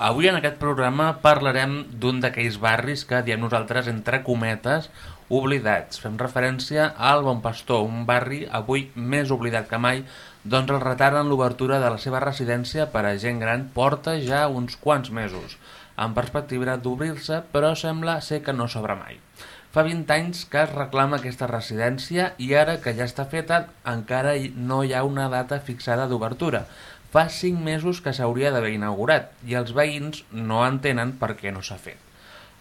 Avui en aquest programa parlarem d'un d'aquells barris que diem nosaltres entre cometes oblidats. Fem referència al Bon Pastor, un barri avui més oblidat que mai, doncs el retard en l'obertura de la seva residència per a gent gran porta ja uns quants mesos, en perspectiva d'obrir-se, però sembla ser que no s'obre mai. Fa 20 anys que es reclama aquesta residència i ara que ja està feta encara no hi ha una data fixada d'obertura, Fa 5 mesos que s'hauria d'haver inaugurat i els veïns no entenen per què no s'ha fet.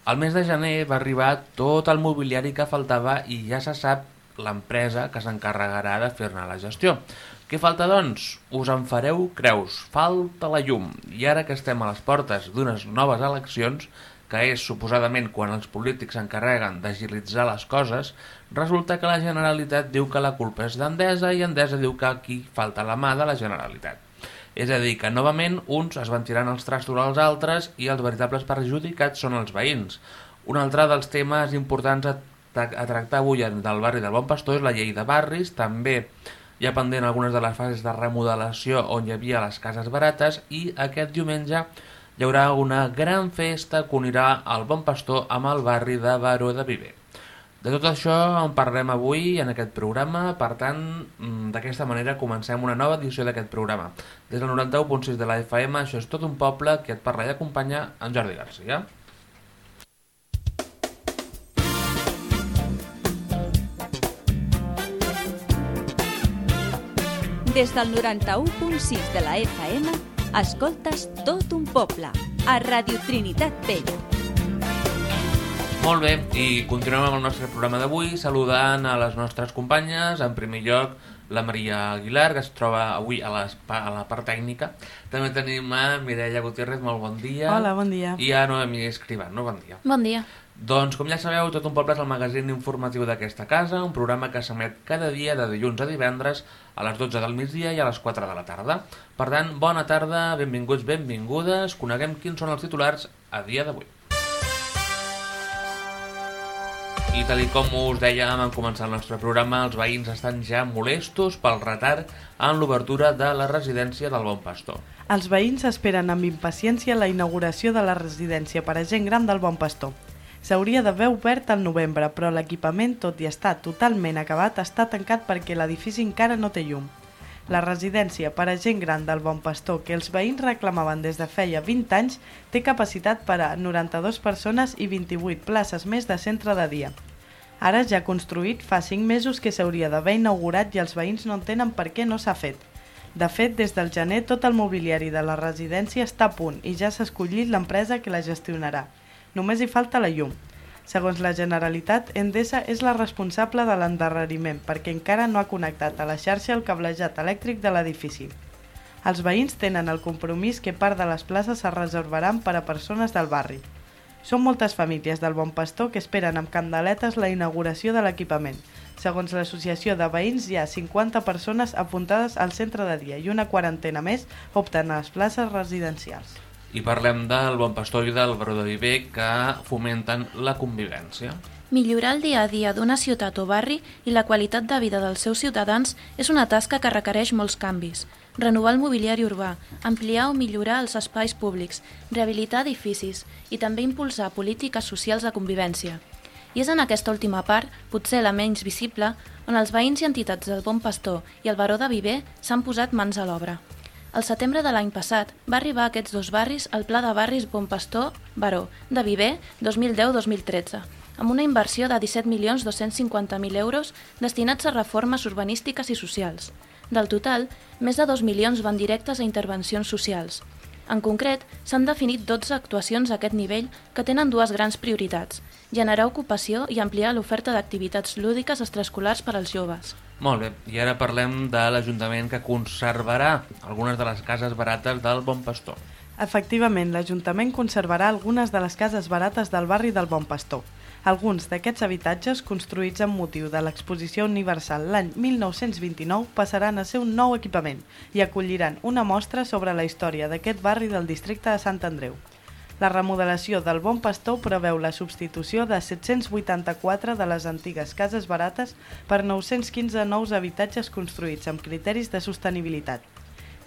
Al mes de gener va arribar tot el mobiliari que faltava i ja se sap l'empresa que s'encarregarà de fer-ne la gestió. Què falta, doncs? Us en fareu creus. Falta la llum. I ara que estem a les portes d'unes noves eleccions, que és suposadament quan els polítics s'encarreguen d'agilitzar les coses, resulta que la Generalitat diu que la culpa és d'Endesa i Endesa diu que aquí falta la mà de la Generalitat. És a dir, que novament uns es van tirant els trastos als altres i els veritables perjudicats són els veïns. Un altre dels temes importants a, a tractar avui del barri del Bon Pastor és la llei de barris, també hi ha pendent algunes de les fases de remodelació on hi havia les cases barates i aquest diumenge hi haurà una gran festa que unirà el Bon Pastor amb el barri de Baró de Viver. De tot això en parlem avui en aquest programa, per tant, mm, d'aquesta manera comencem una nova edició d'aquest programa. Des del 91.6 de la FM, això és tot un poble que et parla i acompanya en Jordi Garcia. Des del 91.6 de la FM, escoltes tot un poble, a Radio Trinitat Vella. Molt bé, i continuem amb el nostre programa d'avui saludant a les nostres companyes. En primer lloc, la Maria Aguilar, que es troba avui a, a la part tècnica. També tenim a Mireia Gutiérrez, molt bon dia. Hola, bon dia. I a Noemi Escribano, bon dia. Bon dia. Doncs, com ja sabeu, Tot un poble és el magazín informatiu d'aquesta casa, un programa que s'emet cada dia de dilluns a divendres a les 12 del migdia i a les 4 de la tarda. Per tant, bona tarda, benvinguts, benvingudes, coneguem quins són els titulars a dia d'avui. I tal com us dèiem en començar el nostre programa, els veïns estan ja molestos pel retard en l'obertura de la residència del Bon Pastor. Els veïns esperen amb impaciència la inauguració de la residència per a gent gran del Bon Pastor. S'hauria d'haver obert al novembre, però l'equipament, tot i estar totalment acabat, està tancat perquè l'edifici encara no té llum. La residència per a gent gran del Bon Pastor, que els veïns reclamaven des de feia 20 anys, té capacitat per a 92 persones i 28 places més de centre de dia. Ara ja construït, fa 5 mesos que s'hauria d'haver inaugurat i els veïns no entenen per què no s'ha fet. De fet, des del gener tot el mobiliari de la residència està a punt i ja s'ha escollit l'empresa que la gestionarà. Només hi falta la llum. Segons la Generalitat, Endesa és la responsable de l'endarreriment perquè encara no ha connectat a la xarxa el cablejat elèctric de l'edifici. Els veïns tenen el compromís que part de les places es reservaran per a persones del barri. Són moltes famílies del Bon Pastor que esperen amb candeletes la inauguració de l'equipament. Segons l'associació de veïns, hi ha 50 persones apuntades al centre de dia i una quarantena més opten a les places residencials. I parlem del Bon Pastor i del Baró de Viver que fomenten la convivència. Millorar el dia a dia d'una ciutat o barri i la qualitat de vida dels seus ciutadans és una tasca que requereix molts canvis renovar el mobiliari urbà, ampliar o millorar els espais públics, rehabilitar edificis i també impulsar polítiques socials de convivència. I és en aquesta última part, potser la menys visible, on els veïns i entitats del Bon Pastor i el Baró de Viver s'han posat mans a l'obra. El setembre de l'any passat va arribar a aquests dos barris el Pla de Barris Bon Pastor Baró de Viver 2010-2013, amb una inversió de 17.250.000 euros destinats a reformes urbanístiques i socials. Del total, més de 2 milions van directes a intervencions socials. En concret, s'han definit 12 actuacions a aquest nivell que tenen dues grans prioritats, generar ocupació i ampliar l'oferta d'activitats lúdiques extraescolars per als joves. Molt bé, i ara parlem de l'Ajuntament que conservarà algunes de les cases barates del Bon Pastor. Efectivament, l'Ajuntament conservarà algunes de les cases barates del barri del Bon Pastor. Alguns d'aquests habitatges, construïts amb motiu de l'Exposició Universal l'any 1929, passaran a ser un nou equipament i acolliran una mostra sobre la història d'aquest barri del districte de Sant Andreu. La remodelació del Bon Pastor preveu la substitució de 784 de les antigues cases barates per 915 nous habitatges construïts amb criteris de sostenibilitat.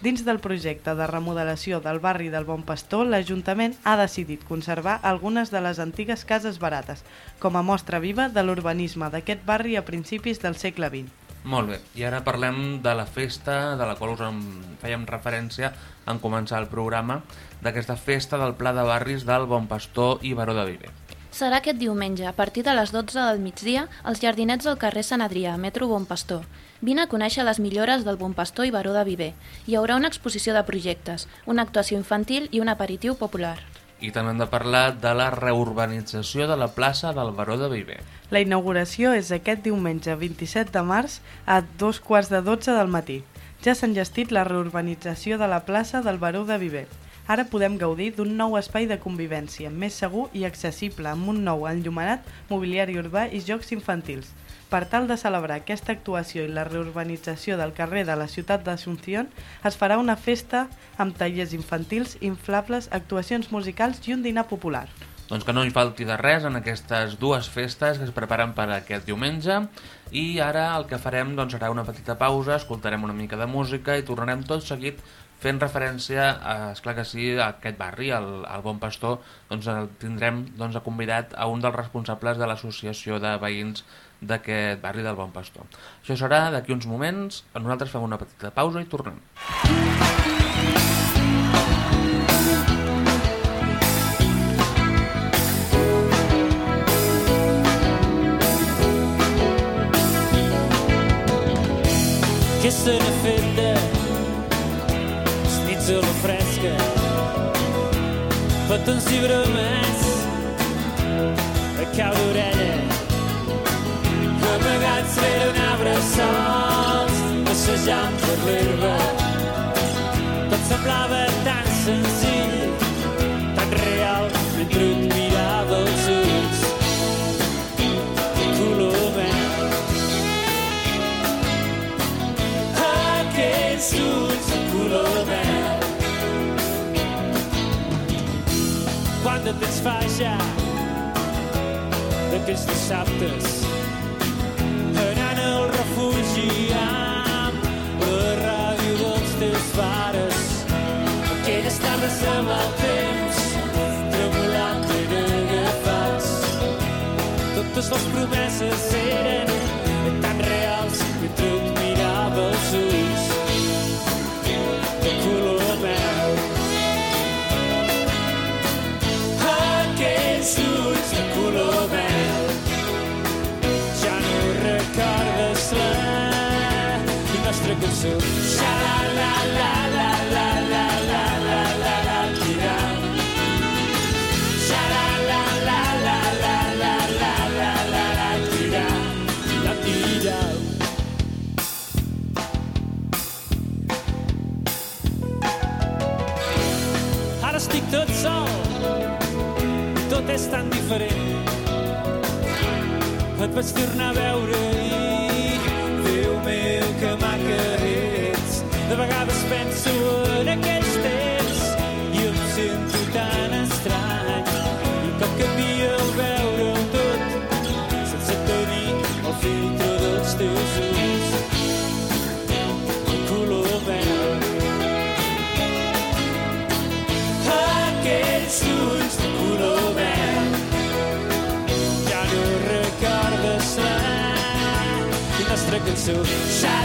Dins del projecte de remodelació del barri del Bon Pastor, l'Ajuntament ha decidit conservar algunes de les antigues cases barates, com a mostra viva de l'urbanisme d'aquest barri a principis del segle XX. Molt bé, i ara parlem de la festa de la qual us en fèiem referència en començar el programa, d'aquesta festa del Pla de Barris del Bon Pastor i Baró de Viver. Serà aquest diumenge, a partir de les 12 del migdia, als jardinets del carrer Sant Adrià, metro Bon Pastor. Vine a conèixer les millores del Bon Pastor i Baró de Viver. Hi haurà una exposició de projectes, una actuació infantil i un aperitiu popular. I també hem de parlar de la reurbanització de la plaça del Baró de Viver. La inauguració és aquest diumenge 27 de març a dos quarts de 12 del matí. Ja s'ha engestit la reurbanització de la plaça del Baró de Viver. Ara podem gaudir d'un nou espai de convivència, més segur i accessible, amb un nou enllumenat, mobiliari urbà i jocs infantils. Per tal de celebrar aquesta actuació i la reurbanització del carrer de la ciutat d'Assumpción, es farà una festa amb tallers infantils, inflables, actuacions musicals i un dinar popular. Doncs que no hi falti de res en aquestes dues festes que es preparen per aquest diumenge i ara el que farem doncs, serà una petita pausa, escoltarem una mica de música i tornarem tot seguit fent referència, a, esclar que sí, a aquest barri, al, al Bon Pastor, doncs el tindrem doncs, convidat a un dels responsables de l'associació de veïns d'aquest barri del Bon Pastor. Això serà d'aquí uns moments, nosaltres fem una petita pausa i tornem. Què se n'ha fet de nits a la fresca petons i bromets a cau d'orella amagats rere un arbre sols passejant per l'herba tot semblava tan senzill de fa ja. D'aquells dissabtes anant al refugi amb la ràdio dels teus pares. Aquelles tardes amb el temps tremolant ben agafats. Totes les promeses eren tan reals mentre et mirava els ulls nostra cançó Xa-la-la-la-la-la-la-la-la-la tira. Xa-la-la-la-la-la-la-la-la-la tira. La tira. Ara estic tot sol tot és tan diferent et vaig tornar a veure de vegades penso en aquells temps i em sento tan estrany. I com canvia el veure tot sense tenir el filtre dels teus ulls. Color verd. Aquells ulls de color verd. Ja no recordes la nostra cançó. Xa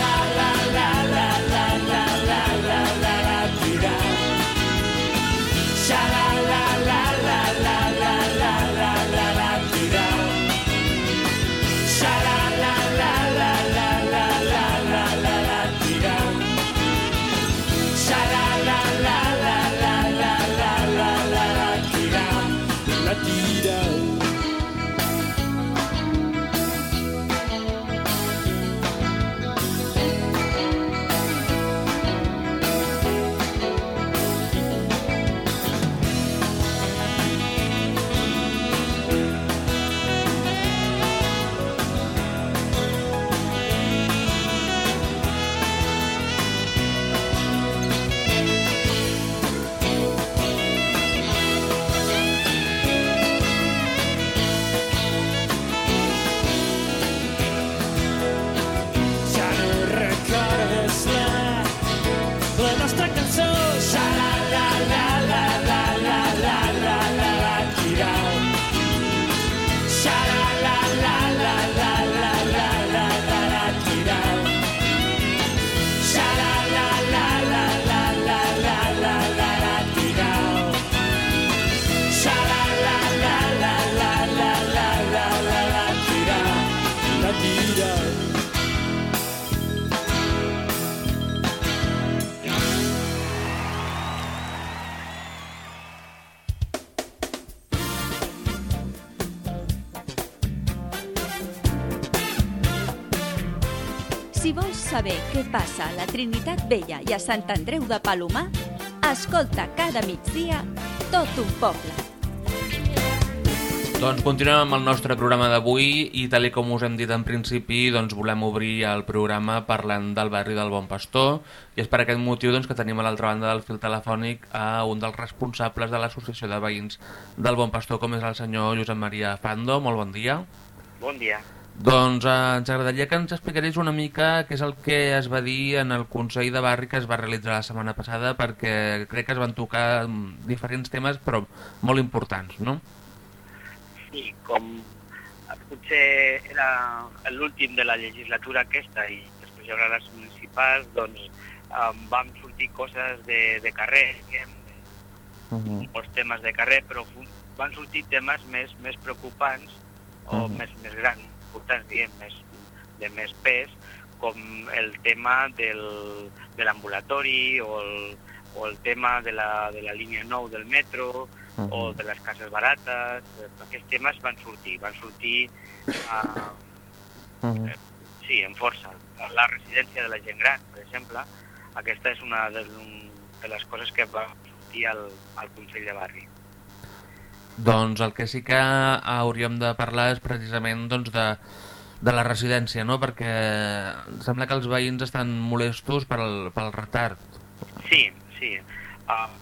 què passa a la Trinitat Vella i a Sant Andreu de Palomar, escolta cada migdia tot un poble. Doncs continuem amb el nostre programa d'avui i tal i com us hem dit en principi doncs volem obrir el programa parlant del barri del Bon Pastor i és per aquest motiu doncs, que tenim a l'altra banda del fil telefònic a un dels responsables de l'associació de veïns del Bon Pastor com és el senyor Josep Maria Fando. Molt bon dia. Bon dia. Doncs eh, ens agradaria que ens explicaréis una mica què és el que es va dir en el Consell de Barri que es va realitzar la setmana passada perquè crec que es van tocar mm, diferents temes però molt importants, no? Sí, com potser era l'últim de la legislatura aquesta i després hi haurà les municipals, doncs um, van sortir coses de, de carrer, diguem, Uh -huh. molts temes de carrer, però van sortir temes més, més preocupants o Mhm. més, més grans, importants, diguem, més, de més pes, com el tema del, de l'ambulatori o, el, o el tema de la, de la línia 9 del metro, Mhm. o de les cases barates, eh, aquests temes van sortir, van sortir uh, Uh -huh. sí, en força. La residència de la gent gran, per exemple, aquesta és una de, de les coses que va sortir al, al Consell de Barri. Doncs el que sí que hauríem de parlar és precisament doncs, de, de la residència, no? perquè em sembla que els veïns estan molestos pel, pel retard. Sí, sí. Uh,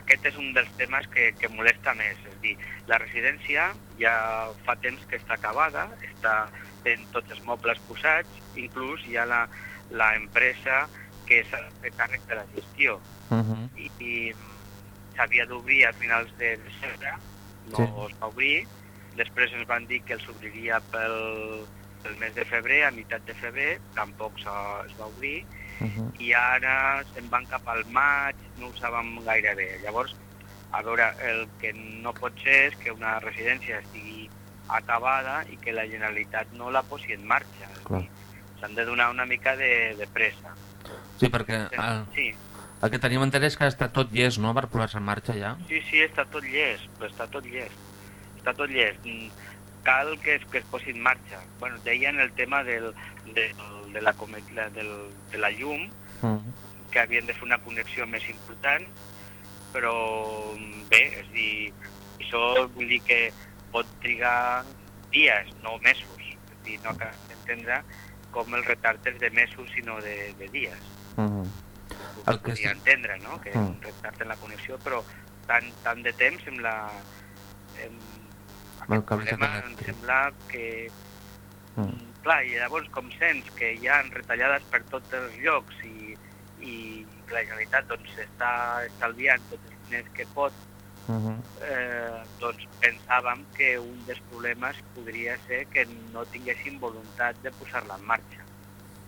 aquest és un dels temes que, que molesta més. És dir, la residència ja fa temps que està acabada, està fent tots els mobles posats, inclús hi ha la, la empresa que s'ha de fer càrrec de la gestió. Uh -huh. i, i s'havia d'obrir a finals de desembre, no Sí. es va obrir, després ens van dir que els obriria pel, pel mes de febrer, a meitat de febrer, tampoc es va obrir, Uh -huh. i ara se'n van cap al maig, no ho sabem gaire bé. Llavors, a veure, el que no pot ser és que una residència estigui acabada i que la Generalitat no la posi en marxa. S'han de donar una mica de, de pressa. Sí, perquè el, Sí, el que tenim entès és que està tot llest no? per posar-se en marxa ja. Sí, sí, està tot llest, però està tot llest. Està tot llest. Mm, Cal que es, que es posi en marxa. Bueno, deien el tema del, del, de, la, del, de la llum, Uh -huh. que havien de fer una connexió més important, però mm, bé, és a dir, això vull dir que pot trigar dies, no mesos. És a dir, no cal entendre com el retard és de mesos, sinó de, de dies. Uh -huh. El que podria sí. entendre, no?, que Mm. retard en la connexió, però tant, tant de temps amb la... Amb El problema em sembla que... Mm. Mm. Clar, i llavors com sents que hi ha retallades per tots els llocs i, i la Generalitat doncs, està estalviant tots els diners que pot, Uh -huh. eh, doncs pensàvem que un dels problemes podria ser que no tinguessin voluntat de posar-la en marxa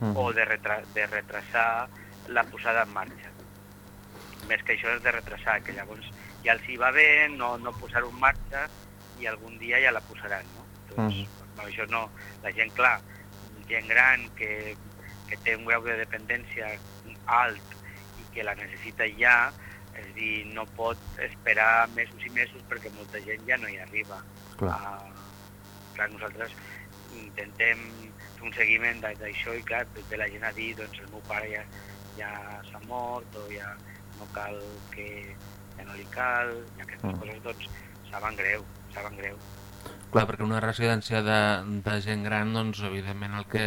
Uh o -huh. de, retra de retrasar la posada en marxa. Més que això és de retrasar, que llavors ja els hi va bé no, no posar-ho en marxa i algun dia ja la posaran, no? Doncs, Mhm. no, això no, la gent, clar, gent gran que, que té un grau de dependència alt i que la necessita ja, és a dir, no pot esperar mesos i mesos perquè molta gent ja no hi arriba. Clar. Ah, clar, nosaltres intentem fer un seguiment d'a- d'això i clar, ve la gent a dir doncs el meu pare ja, ja s'ha mort o ja no cal que ja no li cal i aquestes Mm. coses doncs saben greu, saben greu. Clar, perquè una residència de, de gent gran, doncs, evidentment, el que,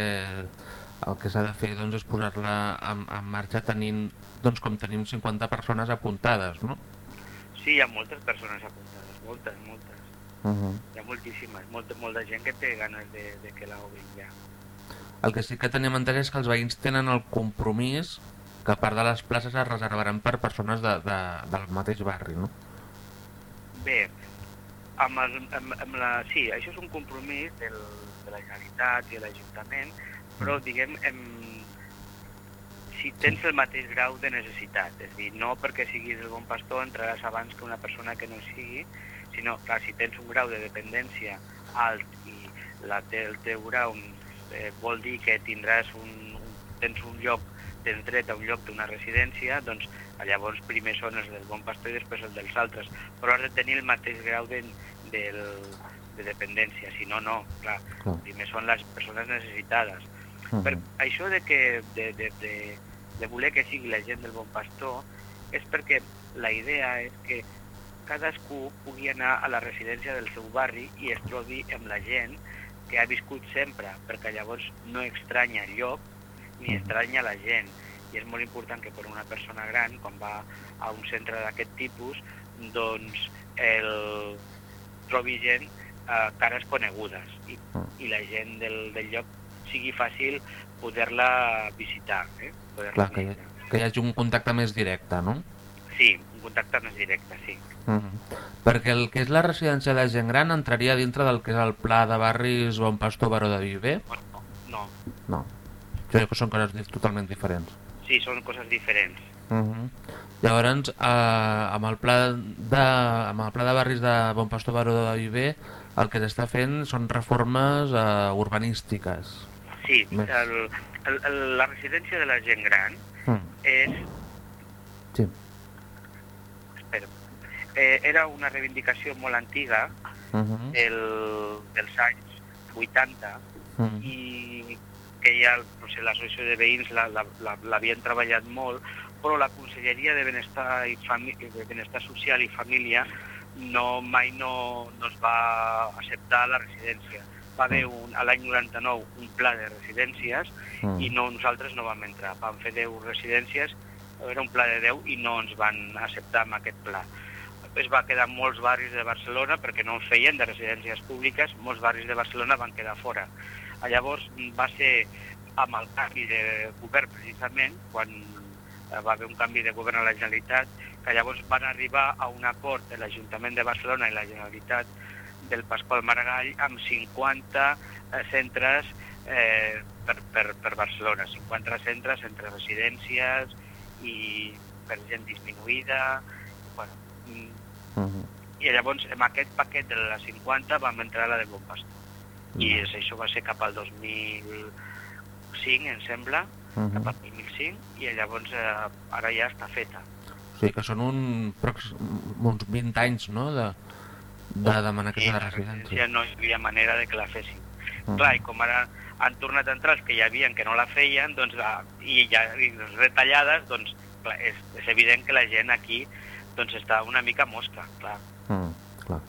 el que s'ha de fer doncs, és posar-la en, en marxa tenint, doncs, com tenim 50 persones apuntades, no? Sí, hi ha moltes persones apuntades, moltes, moltes. Uh -huh. Hi ha moltíssimes, molta, molta gent que té ganes de, de que la obrin ja. El que sí que tenim entès és que els veïns tenen el compromís que part de les places es reservaran per persones de, de, del mateix barri, no? Bé, amb, el, amb, amb la, sí, això és un compromís del, de la Generalitat i de l'Ajuntament, però diguem, em, si tens el mateix grau de necessitat, és a dir, no perquè siguis el bon pastor entraràs abans que una persona que no sigui, sinó, clar, si tens un grau de dependència alt i la, el teu grau eh, vol dir que tindràs un, un, tens un lloc, tens dret a un lloc d'una residència, doncs llavors primer són els del bon pastor i després els dels altres, però has de tenir el mateix grau de, del, de dependència, si no, no, clar, Clar. primer són les persones necessitades. Per això de, que, de, de, de, de voler que sigui la gent del Bon Pastor és perquè la idea és que cadascú pugui anar a la residència del seu barri i es trobi amb la gent que ha viscut sempre, perquè llavors no estranya el lloc ni estranya la gent. I és molt important que per una persona gran, quan va a un centre d'aquest tipus, doncs el trobi gent, eh, cares conegudes i, i la gent del, del lloc sigui fàcil poder-la visitar. Eh? Poder Clar, que hi, que hi hagi un contacte més directe, no? Sí, un contacte més directe, sí. Uh -huh. Perquè el que és la residència de gent gran entraria dintre del que és el pla de barris Bon Pastor Baró de Viver? No, no. No. Jo crec que són coses totalment diferents. Sí, són coses diferents. Uh -huh. Llavors, eh, amb, el pla de, amb el pla de barris de Bon Pastor Baró de Viver, el que s'està fent són reformes eh, urbanístiques. Sí, el, el, el, la residència de la gent gran Mm. és Sí. espera, eh, era una reivindicació molt antiga Uh -huh. del, dels anys 80 Uh -huh. i que ja no sé, l'associació de veïns la- la- la- l'havien treballat molt, però la Conselleria de Benestar, i de Benestar Social i Família no, mai no, no es va acceptar la residència. Va haver un, a l'any 99 un pla de residències Mm. i no, nosaltres no vam entrar. Vam fer 10 residències, era un pla de 10 i no ens van acceptar amb aquest pla. Es va quedar molts barris de Barcelona perquè no en feien de residències públiques, molts barris de Barcelona van quedar fora. Llavors va ser amb el canvi de govern precisament, quan eh, va haver un canvi de govern a la Generalitat, que llavors van arribar a un acord de l'Ajuntament de Barcelona i la Generalitat del Pasqual Maragall amb 50 eh, centres eh, per, per, per Barcelona, 50 centres entre residències i per gent disminuïda, bueno, mm, Uh -huh. i llavors amb aquest paquet de les 50 vam entrar a la de Bon Pastor. I és, això va ser cap al 2005, em sembla, Uh cap -huh. al 2005, i llavors eh, ara ja està feta. O sigui que són un, uns 20 anys, no?, de, de demanar aquesta la residència. residència no hi havia manera de que la fessin. Mhm. Clar, i com ara han tornat a entrar els que hi havien que no la feien, doncs, i ja i les retallades, doncs, clar, és, és evident que la gent aquí doncs, està una mica mosca, clar. Mm, clar.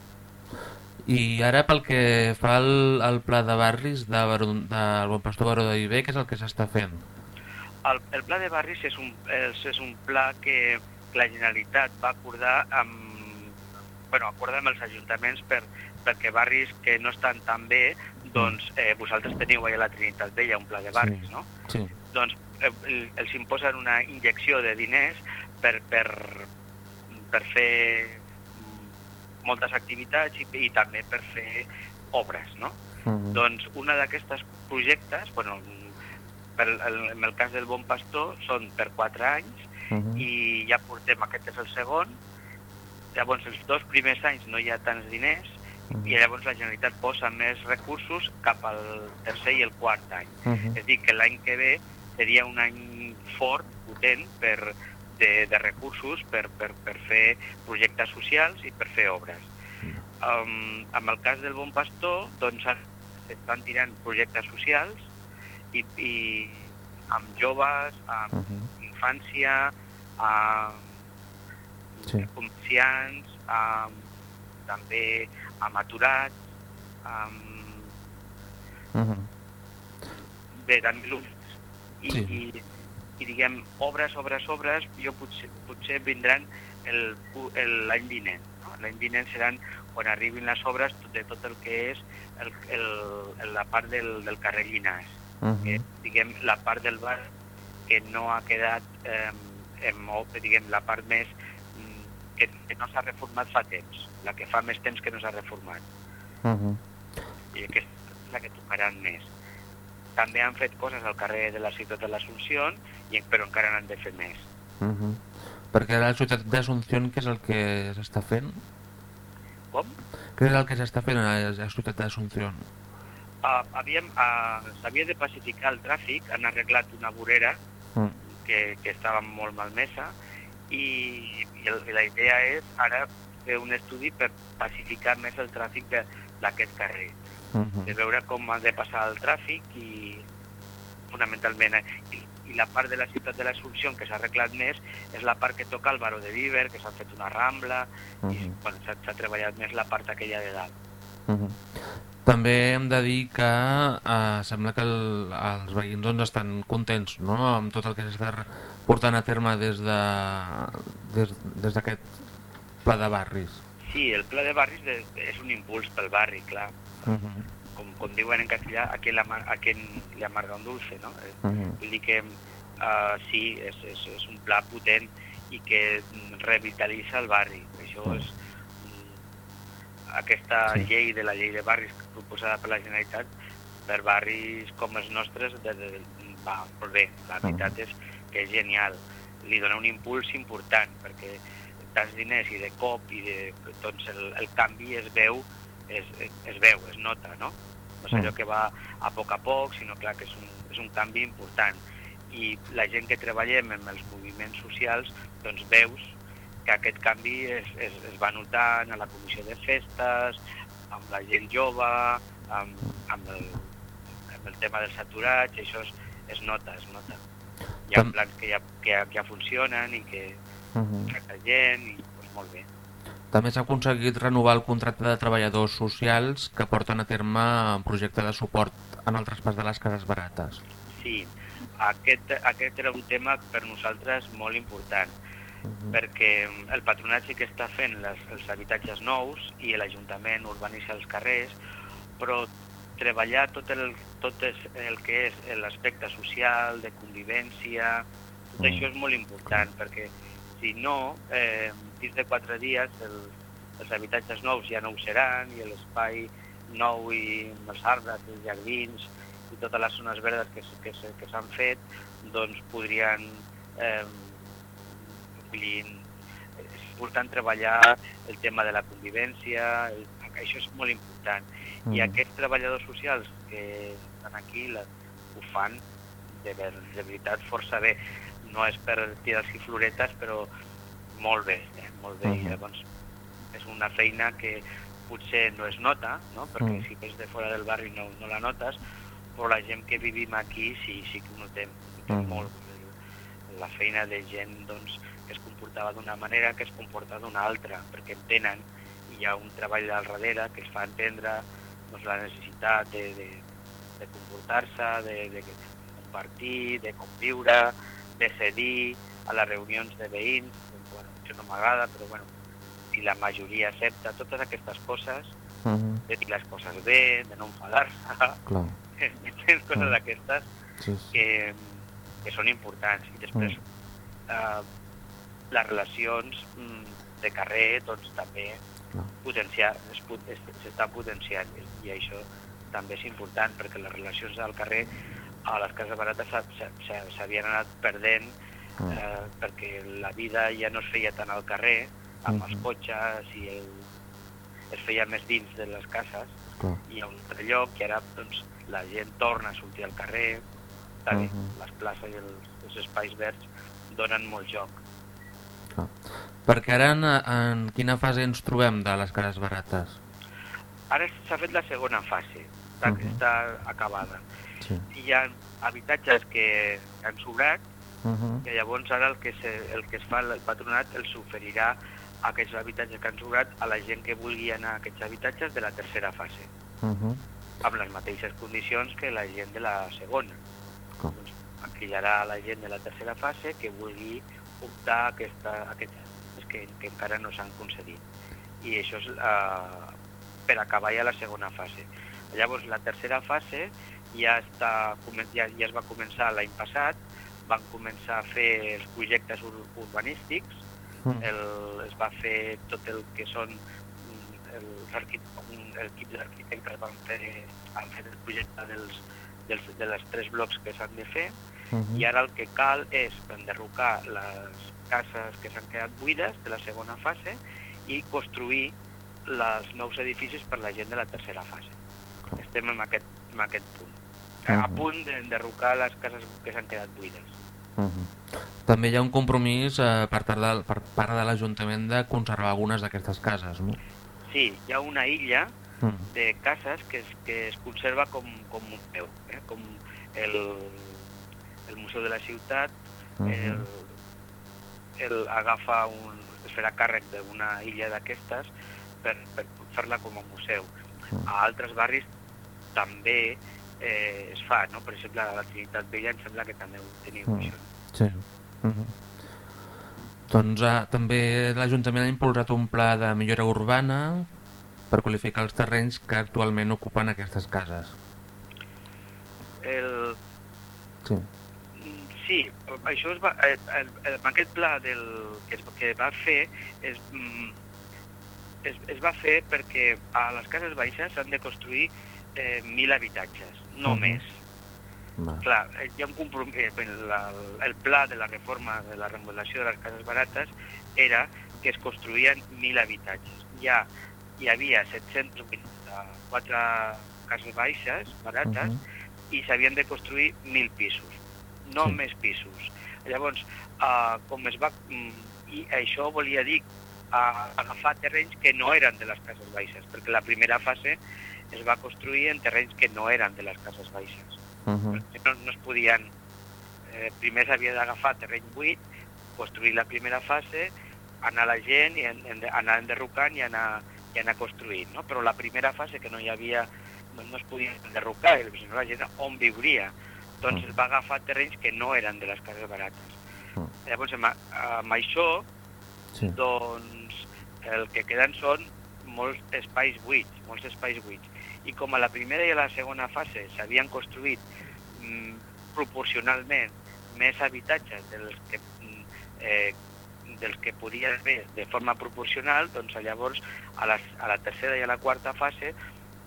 I ara pel que fa al, al pla de barris de, Baró, del Bon Pastor Baró de Viver, què és el que s'està fent? El, el pla de barris és un, és, és un pla que la Generalitat va acordar amb, bueno, acordar amb els ajuntaments per, perquè barris que no estan tan bé, doncs eh, vosaltres teniu allà a la Trinitat Vella un pla de barris, Sí. no? Sí. Doncs eh, el- els imposen una injecció de diners per, per, per fer mm, moltes activitats i, i també per fer obres, no? Mm. Doncs una d'aquestes projectes, bueno, per, el, en el cas del Bon Pastor, són per 4 anys Mm. i ja portem, aquest és el segon. Llavors, els dos primers anys no hi ha tants diners Mhm. i llavors la Generalitat posa més recursos cap al tercer i el quart any. Mm. És a dir, que l'any que ve seria un any fort, potent, per, de, de recursos per, per, per fer projectes socials i per fer obres. Um, amb el cas del Bon Pastor, doncs ara s'estan tirant projectes socials i, i amb joves, amb Mm. infància, amb Sí. comerciants, amb, també amb aturats, amb Mm. bé, també. I, Sí. i, i diguem, obres, obres, obres, jo potser, potser vindran el- el- l'any vinent. No? L'any vinent seran quan arribin les obres de tot el que és el, el, la part del, del carrer Llinàs, que, Mm. diguem, la part del bar que no ha quedat, eh, en, diguem, la part més mm, que, que no s'ha reformat fa temps, la que fa més temps que no s'ha reformat. Mm. i aquesta és la que tocaran més. També han fet coses al carrer de la ciutat de l'Assumpció, i- però encara n'han de fer més. Mm. Perquè a la ciutat d'Assumpció, què és el que s'està fent? Com? Què és el que s'està fent a la ciutat d'Assumpció? Uh, uh, S'havia de pacificar el tràfic, han arreglat una vorera Mm. que, que estava molt malmesa i, i, el, i la idea és ara fer un estudi per pacificar més el tràfic d'aquest carrer. Mm. de veure com ha de passar el tràfic i fonamentalment. Eh? I, I la part de la ciutat de l'Assumpció que s'ha arreglat més és la part que toca el Baró de Viver, que s'ha fet una rambla, uh -huh. i Mhm. bueno, s'ha treballat més la part aquella de dalt. Uh -huh. També hem de dir que eh, sembla que el, els veïns doncs, estan contents no? amb tot el que s'està portant a terme des de des, des d'aquest pla de barris. Sí, el pla de barris de, és un impuls pel barri, clar. Uh -huh. Com, com diuen en castellà, a quien, la, a quien le amarga un dulce, no? Eh, Uh -huh. Vull dir que uh, sí, és, és, és un pla potent i que mm, revitalitza el barri. Això Mm. és mm, aquesta Sí. llei de la llei de barris proposada per la Generalitat per barris com els nostres de, de, va molt bé. La veritat és que és genial. Li dona un impuls important perquè tants diners i de cop i de, doncs el, el canvi es veu, es, es veu, es nota, no? No és Mm. allò que va a poc a poc, sinó clar que és un, és un canvi important. I la gent que treballem en els moviments socials, doncs veus que aquest canvi es, es, es va notant a la comissió de festes, amb la gent jove, amb, amb, el, amb el tema dels aturats, i això es, es nota, es nota. Hi ha plans que ja, que, ja, que ja funcionen i que Uh -huh. tracta gent, i doncs, molt bé. També s'ha aconseguit renovar el contracte de treballadors socials que porten a terme un projecte de suport en el traspàs de les cases barates. Sí, aquest, aquest era un tema per nosaltres molt important, Uh perquè el patronat sí que està fent les, els habitatges nous i l'Ajuntament urbanitza els carrers, però treballar tot el, tot és el que és l'aspecte social, de convivència, tot Mm. això és molt important, perquè si no, eh, dins de quatre dies el, els habitatges nous ja no ho seran i l'espai nou i els arbres, els jardins i totes les zones verdes que, que, que s'han fet, doncs podrien... Eh, dir, és important treballar el tema de la convivència, el, això és molt important. I Mm. aquests treballadors socials que estan aquí la, ho fan de, ver- de veritat força bé. No és per tirar-s'hi floretes, però molt bé, eh? molt bé. Mhm. I llavors és una feina que potser no es nota, no? perquè Mm. si ves de fora del barri no, no la notes, però la gent que vivim aquí sí, sí que ho notem, notem Mhm. molt. La feina de gent doncs, que es comportava d'una manera que es comporta d'una altra, perquè entenen i hi ha un treball al darrere que es fa entendre doncs, la necessitat de, de, de comportar-se, de, de compartir, de conviure, de cedir a les reunions de veïns, doncs, bueno, això no m'agrada, però bueno, si la majoria accepta totes aquestes coses, Uh -huh. de dir les coses bé, de no enfadar-se, coses Mm. d'aquestes Sí, que, que són importants. I després Mm. eh, les relacions mm, de carrer doncs, també Clar. potenciar, es pot- es- potenciant i això també és important perquè les relacions al carrer a les cases barates s'ha- s'ha- s'ha- s'havien anat perdent Mm. eh, perquè la vida ja no es feia tant al carrer amb els Mhm. cotxes i el, es feia més dins de les cases Clar. i a un altre lloc i ara doncs, la gent torna a sortir al carrer, està bé, Mhm. les places i els, els espais verds donen molt joc. Clar. Perquè ara en, en quina fase ens trobem de les cases barates? Ara s'ha fet la segona fase, està, Mhm. està acabada. Sí. Hi ha habitatges que han sobrat Uh -huh. i llavors ara el que, se, el que es fa el patronat els oferirà aquests habitatges que han sobrat a la gent que vulgui anar a aquests habitatges de la tercera fase, Uh -huh. amb les mateixes condicions que la gent de la segona. Doncs, cridarà a la gent de la tercera fase que vulgui optar a, aquesta, a aquests que, que encara no s'han concedit. I això és uh, per acabar ja la segona fase. Llavors, la tercera fase ja, està, ja, ja es va començar l'any passat, van començar a fer els projectes ur urbanístics, Mm. el, es va fer tot el que són mm, els arqui- un- el equip d'arquitectes van fer, han fet el projecte dels, dels, de les tres blocs que s'han de fer Uh -huh. i ara el que cal és enderrocar les cases que s'han quedat buides de la segona fase i construir els nous edificis per la gent de la tercera fase. Estem en aquest, en aquest punt. Mhm. A punt d'enderrocar les cases que s'han quedat buides. Uh -huh. També hi ha un compromís eh, per, part de, per part de l'Ajuntament de conservar algunes d'aquestes cases, no? Sí, hi ha una illa Mm. de cases que es, que es conserva com, com un peu, eh? com el, el Museu de la Ciutat Mhm. el, el agafa un, es farà càrrec d'una illa d'aquestes per, per fer-la com a museu. A altres barris també eh, es fa, no? Per exemple, a la Trinitat Vella em sembla que també ho teniu, Mm. això. Sí. Uh -huh. Doncs ah, també l'Ajuntament ha impulsat un pla de millora urbana per qualificar els terrenys que actualment ocupen aquestes cases. El, Sí. Mm, Sí, això es va, eh, el, el, amb aquest pla del, que, es, que va fer es, mm, es, es va fer perquè a les cases baixes s'han de construir eh, 1.000 habitatges, no Mhm. més. Va. Clar, eh, hi ha un compromís, eh, la, el pla de la reforma de la remodelació de les cases barates era que es construïen 1.000 habitatges. Ja hi havia 784 cases baixes barates Mhm. i s'havien de construir 1.000 pisos, no Sí. més pisos. Llavors, uh, com es va... mm, I això volia dir uh, agafar terrenys que no eren de les cases baixes, perquè la primera fase es va construir en terrenys que no eren de les cases baixes. Uh -huh. No, no es podien... Eh, primer s'havia d'agafar terreny buit, construir la primera fase, anar la gent, i en, en, anar enderrocant i anar, i anar construint, no? Però la primera fase, que no hi havia... No, no es podia enderrocar, i si no la gent on viuria? Doncs Mm. es va agafar terrenys que no eren de les cases barates. Mm. Llavors, amb, amb això, Sí. doncs el que queden són molts espais buits, molts espais buits. I com a la primera i a la segona fase s'havien construït mm, proporcionalment més habitatges dels que, mm, eh, dels que podia haver de forma proporcional, doncs llavors a, les, a la tercera i a la quarta fase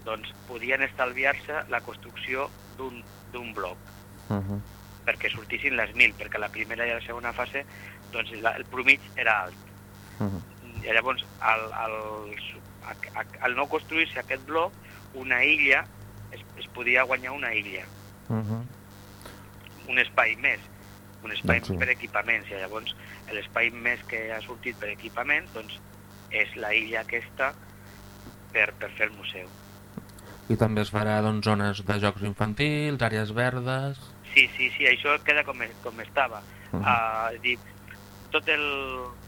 doncs podien estalviar-se la construcció d'un d'un bloc Uh -huh. perquè sortissin les 1.000, perquè la primera i la segona fase doncs la, el promig era alt. Uh -huh. I llavors, al, al, al, al no construir-se aquest bloc, una illa, es, es podia guanyar una illa, Uh -huh. un espai més, un espai Doncs sí. per equipaments. I llavors, l'espai més que ha sortit per equipament, doncs, és la illa aquesta per, per fer el museu. I també es farà doncs, zones de jocs infantils, àrees verdes... Sí, sí, sí, això queda com, com estava. Uh -huh. Uh, és dir, tot el,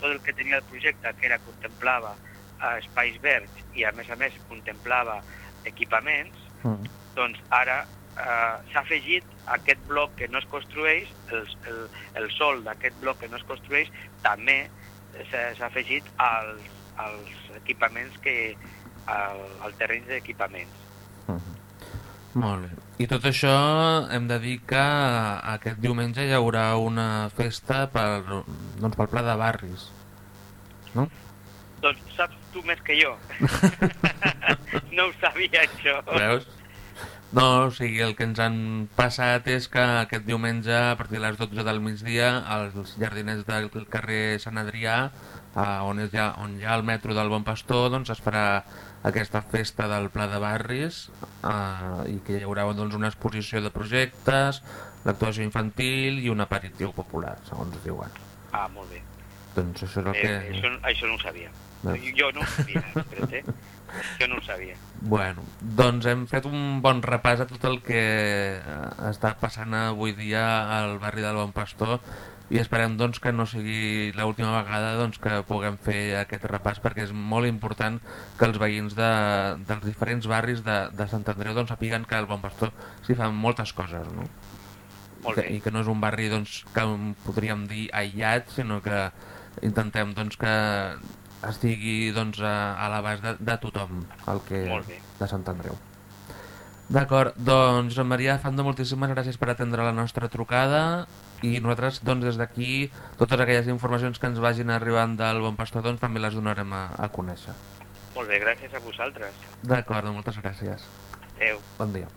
tot el que tenia el projecte, que era contemplava uh, espais verds i a més a més contemplava equipaments, Uh -huh. doncs ara eh, s'ha afegit aquest bloc que no es construeix, el, el, el sol d'aquest bloc que no es construeix, també s'ha afegit als, als equipaments que al, al terreny d'equipaments. Uh -huh. Molt bé. I tot això hem de dir que aquest diumenge hi haurà una festa per, doncs, pel pla de barris. No? Doncs saps tu més que jo. no ho sabia, això. Veus? No, o sigui, el que ens han passat és que aquest diumenge, a partir de les 12 del migdia, als jardiners del carrer Sant Adrià, eh, on, és ja, on hi ha el metro del Bon Pastor, doncs es farà aquesta festa del Pla de Barris eh, i que hi haurà doncs, una exposició de projectes, l'actuació infantil i un aperitiu popular, segons diuen. Ah, molt bé. Doncs això és el Eh, que... això, això no ho sabia. Veus? Jo no ho sabia, Alfred, eh? Jo no ho sabia. Bueno, doncs hem fet un bon repàs a tot el que eh, està passant avui dia al barri del Bon Pastor i esperem doncs, que no sigui l'última vegada doncs, que puguem fer aquest repàs perquè és molt important que els veïns de, dels diferents barris de, de Sant Andreu doncs, sapiguen que al Bon Pastor s'hi fan moltes coses no? Molt que, bé. i que no és un barri doncs, que podríem dir aïllat sinó que intentem doncs, que estigui doncs, a, a l'abast de, de tothom el que de Sant Andreu. D'acord, doncs Josep Maria Fando, moltíssimes gràcies per atendre la nostra trucada i nosaltres doncs des d'aquí totes aquelles informacions que ens vagin arribant del Bon Pastor doncs també les donarem a, a conèixer. Molt bé, gràcies a vosaltres. D'acord, moltes gràcies. Adéu. Bon dia.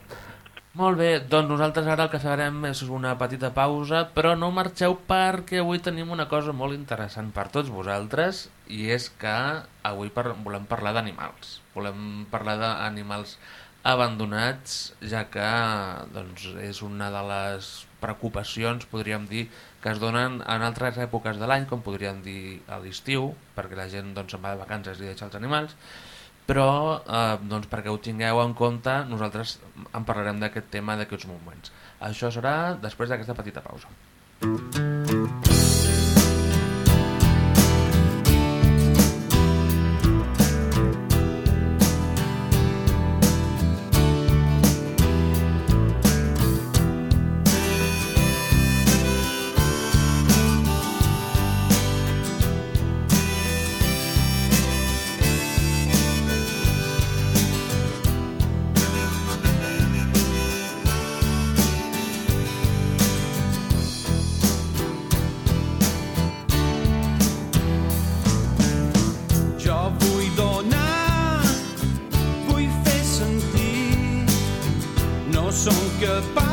Molt bé, doncs nosaltres ara el que farem és una petita pausa, però no marxeu perquè avui tenim una cosa molt interessant per tots vosaltres i és que avui par volem parlar d'animals. Volem parlar d'animals abandonats, ja que doncs, és una de les preocupacions, podríem dir, que es donen en altres èpoques de l'any, com podríem dir a l'estiu, perquè la gent doncs, se'n va de vacances i deixa els animals, però eh, doncs perquè ho tingueu en compte, nosaltres en parlarem d'aquest tema d'aquests moments. Això serà després d'aquesta petita pausa. Jo goodbye.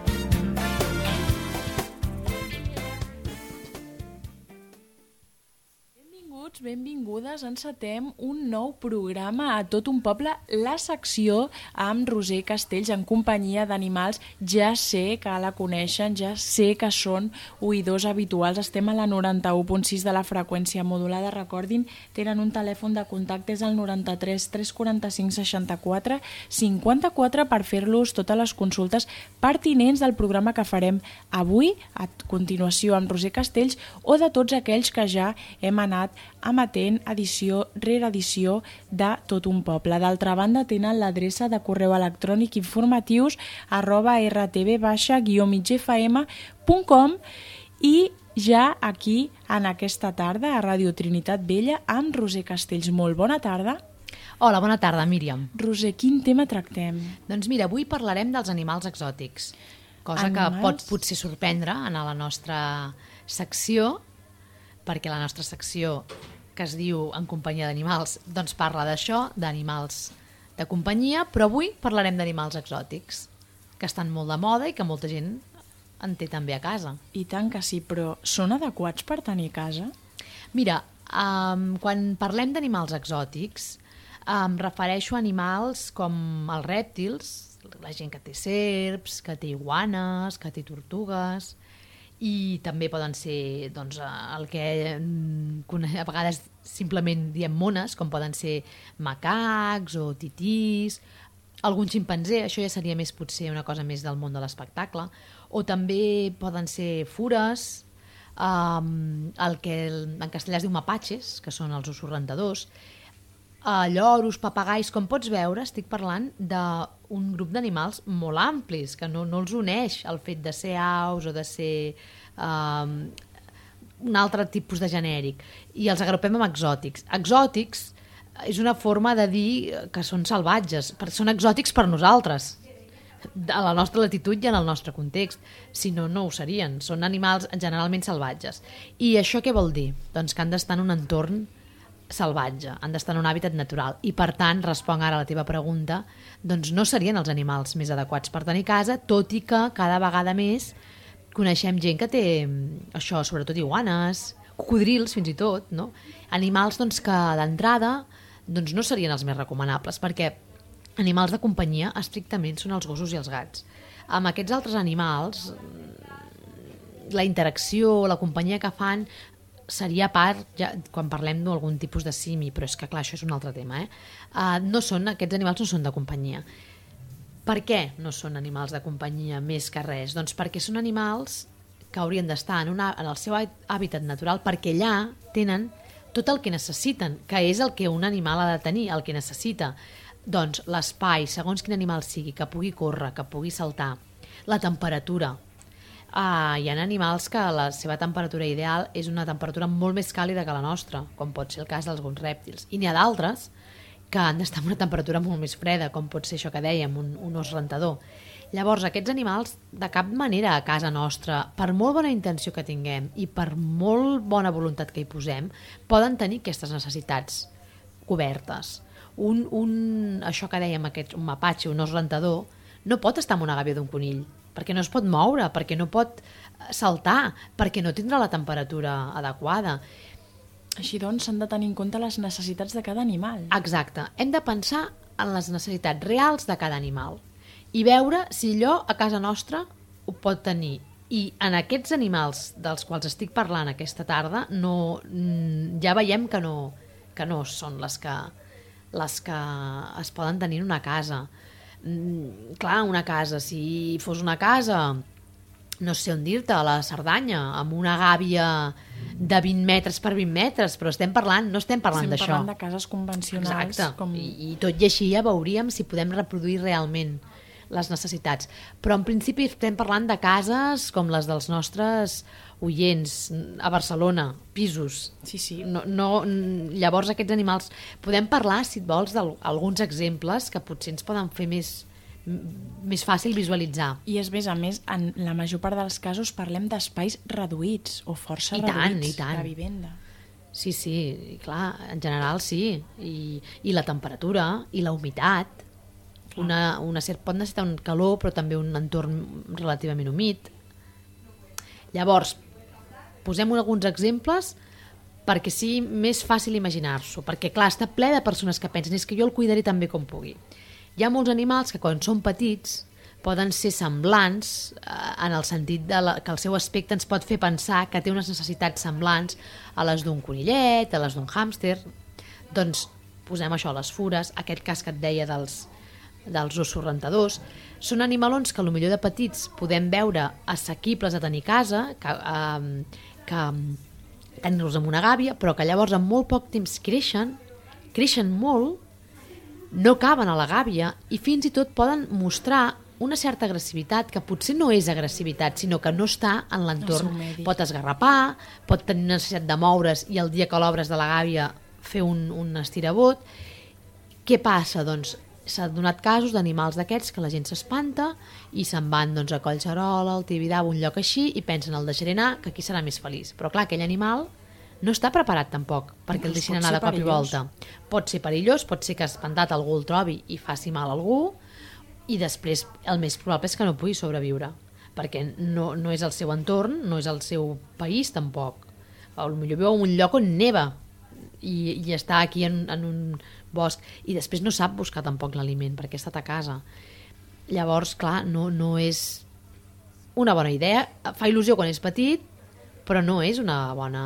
Encetem un nou programa a tot un poble, la secció amb Roser Castells en companyia d'animals. Ja sé que la coneixen, ja sé que són oïdors habituals. Estem a la 91.6 de la freqüència modulada. Recordin, tenen un telèfon de contacte, és el 93 345 64 54 per fer-los totes les consultes pertinents del programa que farem avui, a continuació amb Roser Castells, o de tots aquells que ja hem anat emetent edició rere edició de tot un poble. D'altra banda, tenen l'adreça de correu electrònic informatius arroba rtb-migfm.com i ja aquí, en aquesta tarda, a Radio Trinitat Vella, amb Roser Castells. Molt bona tarda. Hola, bona tarda, Míriam. Roser, quin tema tractem? Doncs mira, avui parlarem dels animals exòtics, cosa Animals? que pot potser sorprendre en la nostra secció, perquè la nostra secció, que es diu En companyia d'animals, doncs parla d'això, d'animals de companyia, però avui parlarem d'animals exòtics, que estan molt de moda i que molta gent en té també a casa. I tant que sí, però són adequats per tenir a casa? Mira, um, quan parlem d'animals exòtics, em refereixo a animals com els rèptils, la gent que té serps, que té iguanes, que té tortugues, i també poden ser doncs, el que mm, a vegades simplement diem mones, com poden ser macacs o titís, algun ximpanzé, això ja seria més potser una cosa més del món de l'espectacle, o també poden ser fures, um, el que en castellà es diu mapatges, que són els ossorrentadors, uh, lloros, papagais, com pots veure, estic parlant d'un grup d'animals molt amplis, que no, no els uneix el fet de ser aus o de ser um, un altre tipus de genèric. I els agrupem amb exòtics. Exòtics és una forma de dir que són salvatges, perquè són exòtics per nosaltres, a la nostra latitud i en el nostre context. Si no, no ho serien. Són animals generalment salvatges. I això què vol dir? Doncs que han d'estar en un entorn salvatge, han d'estar en un hàbitat natural i per tant, responc ara a la teva pregunta doncs no serien els animals més adequats per tenir casa, tot i que cada vegada més coneixem gent que té mm, això, sobretot iguanes cocodrils fins i tot no? animals doncs, que d'entrada doncs, no serien els més recomanables perquè animals de companyia estrictament són els gossos i els gats amb aquests altres animals la interacció, la companyia que fan seria part ja, quan parlem d'algun tipus de simi, però és que clar, això és un altre tema, eh? Uh, no són, aquests animals no són de companyia. Per què no són animals de companyia més que res? Doncs perquè són animals que haurien d'estar en, una, en el seu hàbitat natural perquè allà tenen tot el que necessiten, que és el que un animal ha de tenir, el que necessita. Doncs l'espai, segons quin animal sigui, que pugui córrer, que pugui saltar, la temperatura, Uh, hi ha animals que la seva temperatura ideal és una temperatura molt més càlida que la nostra, com pot ser el cas d'alguns rèptils. I n'hi ha d'altres que han d'estar en una temperatura molt més freda, com pot ser això que dèiem, un, un os rentador. Llavors, aquests animals, de cap manera a casa nostra, per molt bona intenció que tinguem i per molt bona voluntat que hi posem, poden tenir aquestes necessitats cobertes. Un, un, això que dèiem, aquest, un mapatge, un os rentador, no pot estar en una gàbia d'un conill perquè no es pot moure, perquè no pot eh, saltar, perquè no tindrà la temperatura adequada. Així doncs, s'han de tenir en compte les necessitats de cada animal. Exacte. Hem de pensar en les necessitats reals de cada animal i veure si allò a casa nostra ho pot tenir. I en aquests animals dels quals estic parlant aquesta tarda no, mm, ja veiem que no, que no són les que, les que es poden tenir en una casa mm, clar, una casa, si fos una casa no sé on dir-te, a la Cerdanya, amb una gàbia de 20 metres per 20 metres, però estem parlant, no estem parlant d'això. Estem parlant de cases convencionals. Exacte, com... I, i tot i així ja veuríem si podem reproduir realment les necessitats. Però en principi estem parlant de cases com les dels nostres oients a Barcelona, pisos. Sí, sí. No, no, llavors aquests animals... Podem parlar, si et vols, d'alguns exemples que potser ens poden fer més, més fàcil visualitzar. I és més, a més, en la major part dels casos parlem d'espais reduïts o força I tant, reduïts i tant. de vivenda. Sí, sí, i clar, en general sí. I, i la temperatura i la humitat. Una, una serp pot necessitar un calor, però també un entorn relativament humit. Llavors, posem alguns exemples perquè sigui més fàcil imaginar-s'ho, perquè clar, està ple de persones que pensen és que jo el cuidaré també com pugui. Hi ha molts animals que quan són petits poden ser semblants eh, en el sentit de la, que el seu aspecte ens pot fer pensar que té unes necessitats semblants a les d'un conillet, a les d'un hàmster. Doncs posem això, les fures, aquest cas que et deia dels, dels ossos rentadors, són animalons que millor de petits podem veure assequibles a tenir a casa, que, eh, que tenir-los en una gàbia, però que llavors en molt poc temps creixen, creixen molt, no caben a la gàbia i fins i tot poden mostrar una certa agressivitat, que potser no és agressivitat, sinó que no està en l'entorn. Medi. Pot esgarrapar, pot tenir necessitat de moure's i el dia que l'obres de la gàbia fer un, un estirabot. Què passa? Doncs s'ha donat casos d'animals d'aquests que la gent s'espanta i se'n van doncs, a Collserola, al Tibidabo, un lloc així, i pensen el deixaré anar, que aquí serà més feliç. Però clar, aquell animal no està preparat tampoc perquè el Inclús deixin anar de cop i volta. Pot ser perillós, pot ser que espantat algú el trobi i faci mal a algú, i després el més probable és que no pugui sobreviure perquè no, no és el seu entorn, no és el seu país tampoc. Potser viu en un lloc on neva i, i està aquí en, en un bosc i després no sap buscar tampoc l'aliment perquè ha estat a casa. Llavors, clar, no, no és una bona idea. Fa il·lusió quan és petit, però no és una bona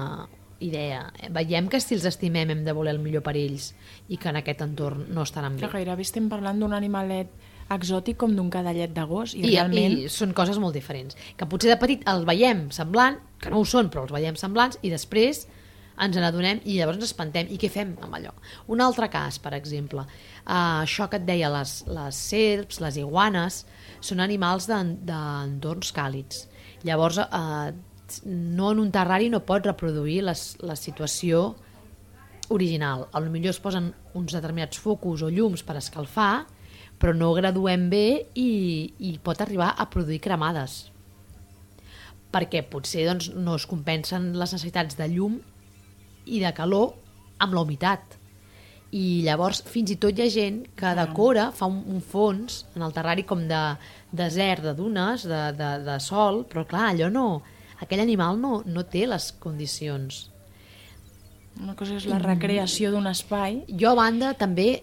idea. Veiem que si els estimem hem de voler el millor per ells i que en aquest entorn no estaran bé. Que gairebé estem parlant d'un animalet exòtic com d'un cadallet de gos i, I, realment I són coses molt diferents. Que potser de petit els veiem semblant, que no ho són, però els veiem semblants, i després ens n'adonem i llavors ens espantem. I què fem amb allò? Un altre cas, per exemple, uh, això que et deia, les, les serps, les iguanes, són animals d'en- d'entorns càlids. Llavors, uh, no en un terrari no pot reproduir les, la situació original. A lo millor es posen uns determinats focus o llums per escalfar, però no graduem bé i, i pot arribar a produir cremades perquè potser doncs, no es compensen les necessitats de llum i de calor amb la humitat. I llavors fins i tot hi ha gent que decora, fa un, un fons en el terrari com de desert, de dunes, de, de, de sol, però clar, allò no... Aquell animal no, no té les condicions. una cosa és la recreació d'un espai Jo, a banda, també,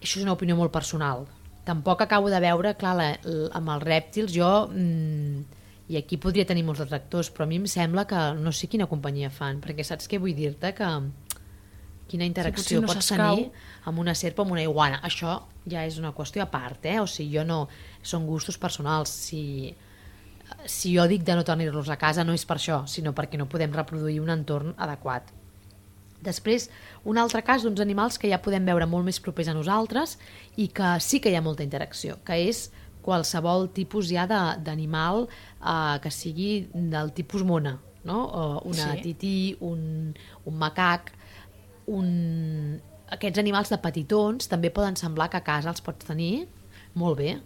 això és una opinió molt personal, tampoc acabo de veure, clar, la, la, amb els rèptils, jo mm, I aquí podria tenir molts detractors, però a mi em sembla que no sé quina companyia fan, perquè saps què vull dir-te? Que quina interacció potser no pots tenir amb una serp o amb una iguana. Això ja és una qüestió a part, eh? O sigui, jo no... Són gustos personals. Si, si jo dic de no tenir-los a casa no és per això, sinó perquè no podem reproduir un entorn adequat. Després, un altre cas d'uns animals que ja podem veure molt més propers a nosaltres i que sí que hi ha molta interacció, que és qualsevol tipus ja d'animal eh, que sigui del tipus mona, no? O una Sí. tití, un, un macac, un... aquests animals de petitons també poden semblar que a casa els pots tenir molt bé,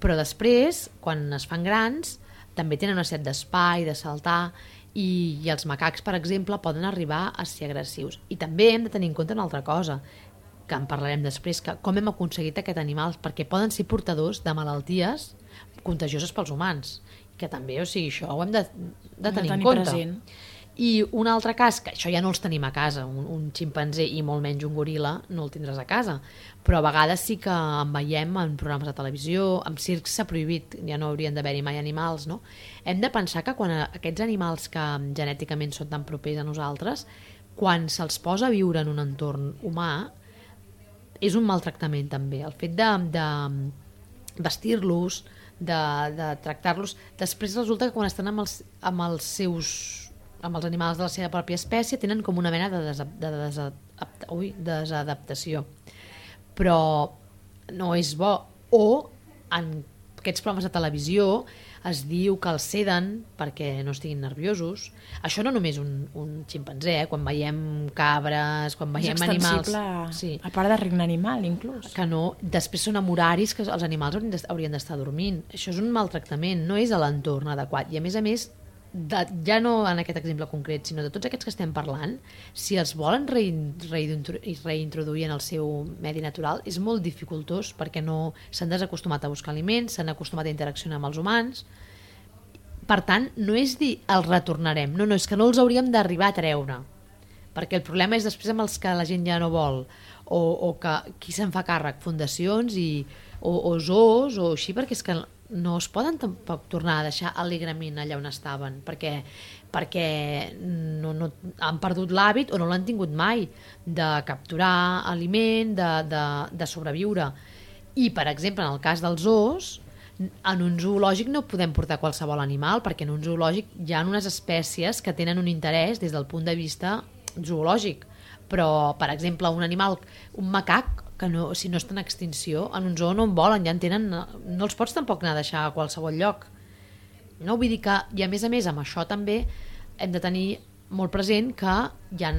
però després, quan es fan grans, també tenen una set d'espai, de saltar, i, i els macacs, per exemple, poden arribar a ser agressius. I també hem de tenir en compte una altra cosa, que en parlarem després, que com hem aconseguit aquest animal, perquè poden ser portadors de malalties contagioses pels humans, que també, o sigui, això ho hem de, de tenir, en tenir compte. present. I un altre cas, que això ja no els tenim a casa, un, un ximpanzé i molt menys un goril·la no el tindràs a casa, però a vegades sí que en veiem en programes de televisió, amb circs s'ha prohibit, ja no haurien d'haver-hi mai animals, no? Hem de pensar que quan aquests animals que genèticament són tan propers a nosaltres, quan se'ls posa a viure en un entorn humà, és un maltractament també. El fet de, de vestir-los, de, de tractar-los... Després resulta que quan estan amb els, amb els seus amb els animals de la seva pròpia espècie tenen com una mena de, desa, de, desa, ui, desadaptació però no és bo o en aquests programes de televisió es diu que els ceden perquè no estiguin nerviosos això no només un, un ximpanzé eh? quan veiem cabres quan És veiem animals extensible sí, a part de regne animal, inclús. que no, després són horaris que els animals haurien d'estar dormint. Això és un maltractament, no és a l'entorn adequat. I a més a més, de, ja no en aquest exemple concret, sinó de tots aquests que estem parlant, si els volen rein, reintro- reintroduir en el seu medi natural, és molt dificultós perquè no s'han desacostumat a buscar aliments, s'han acostumat a interaccionar amb els humans, per tant, no és dir els retornarem, no, no, és que no els hauríem d'arribar a treure. Perquè el problema és després amb els que la gent ja no vol. O, o que qui se'n fa càrrec? Fundacions i, o, o zoos o així perquè és que no es poden tampoc tornar a deixar alegrement allà on estaven perquè, perquè no, no, han perdut l'hàbit o no l'han tingut mai de capturar aliment, de, de, de sobreviure. I per exemple en el cas dels zoos en un zoològic no podem portar qualsevol animal perquè en un zoològic hi ha unes espècies que tenen un interès des del punt de vista zoològic. Però per exemple un animal un macac que no, si no està en extinció en un zoo no en volen, ja en tenen no els pots tampoc anar a deixar a qualsevol lloc no? vull dir que i a més a més amb això també hem de tenir molt present que hi ha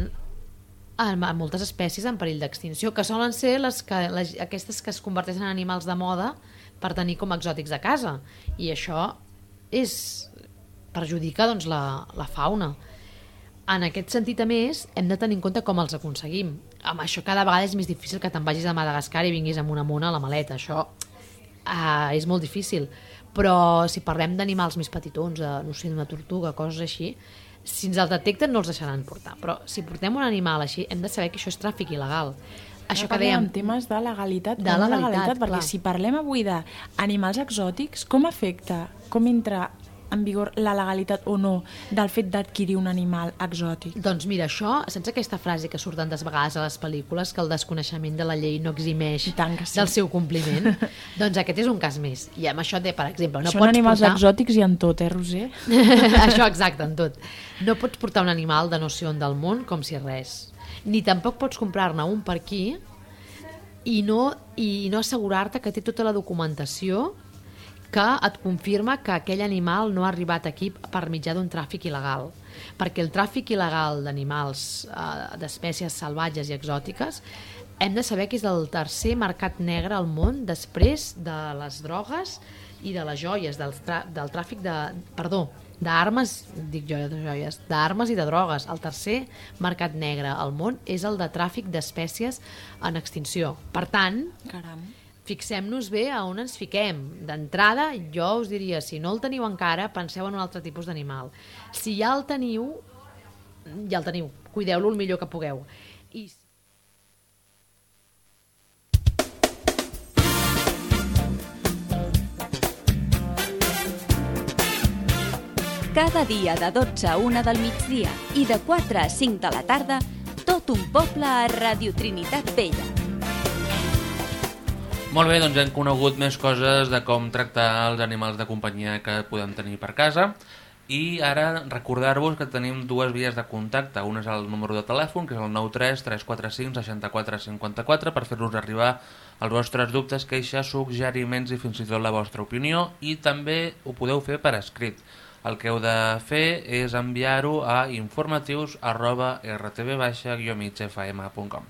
moltes espècies en perill d'extinció, que solen ser les que, les, aquestes que es converteixen en animals de moda per tenir com a exòtics a casa. I això és perjudica doncs, la, la fauna. En aquest sentit, a més, hem de tenir en compte com els aconseguim. Amb això cada vegada és més difícil que te'n vagis a Madagascar i vinguis amb una mona a la maleta. Això uh, és molt difícil. Però si parlem d'animals més petitons, de, no sé, d'una tortuga, coses així, si ens el detecten no els deixaran portar. Però si portem un animal així, hem de saber que això és tràfic il·legal. Això que dèiem, temes de legalitat, De legalitat, legalitat perquè clar. si parlem avui d'animals exòtics, com afecta, com entra en vigor la legalitat o no del fet d'adquirir un animal exòtic? Doncs mira, això, sense aquesta frase que surt tantes vegades a les pel·lícules, que el desconeixement de la llei no eximeix I tant sí. del seu compliment, doncs aquest és un cas més. I amb això, de, per exemple, no Són pots animals portar... exòtics i en tot, eh, Roser? això exacte, en tot. No pots portar un animal de no sé on del món com si res. Ni tampoc pots comprar-ne un per aquí i no, i no assegurar-te que té tota la documentació que et confirma que aquell animal no ha arribat aquí per mitjà d'un tràfic il·legal. Perquè el tràfic il·legal d'animals, eh, d'espècies salvatges i exòtiques, hem de saber que és el tercer mercat negre al món després de les drogues i de les joies, del, del tràfic de... Perdó, d'armes, dic jo de joies, d'armes i de drogues. El tercer mercat negre al món és el de tràfic d'espècies en extinció. Per tant, Caram. Fixem-nos bé a on ens fiquem. D'entrada, jo us diria, si no el teniu encara, penseu en un altre tipus d'animal. Si ja el teniu, ja el teniu. Cuideu-lo el millor que pugueu. I Cada dia de 12 a 1 del migdia i de 4 a 5 de la tarda, tot un poble a Radio Trinitat Vella. Molt bé, doncs hem conegut més coses de com tractar els animals de companyia que podem tenir per casa i ara recordar-vos que tenim dues vies de contacte. Una és el número de telèfon, que és el 93 345 64 54 per fer-nos arribar els vostres dubtes, queixes, suggeriments i fins i tot la vostra opinió i també ho podeu fer per escrit. El que heu de fer és enviar-ho a informatius arroba rtv-migfm.com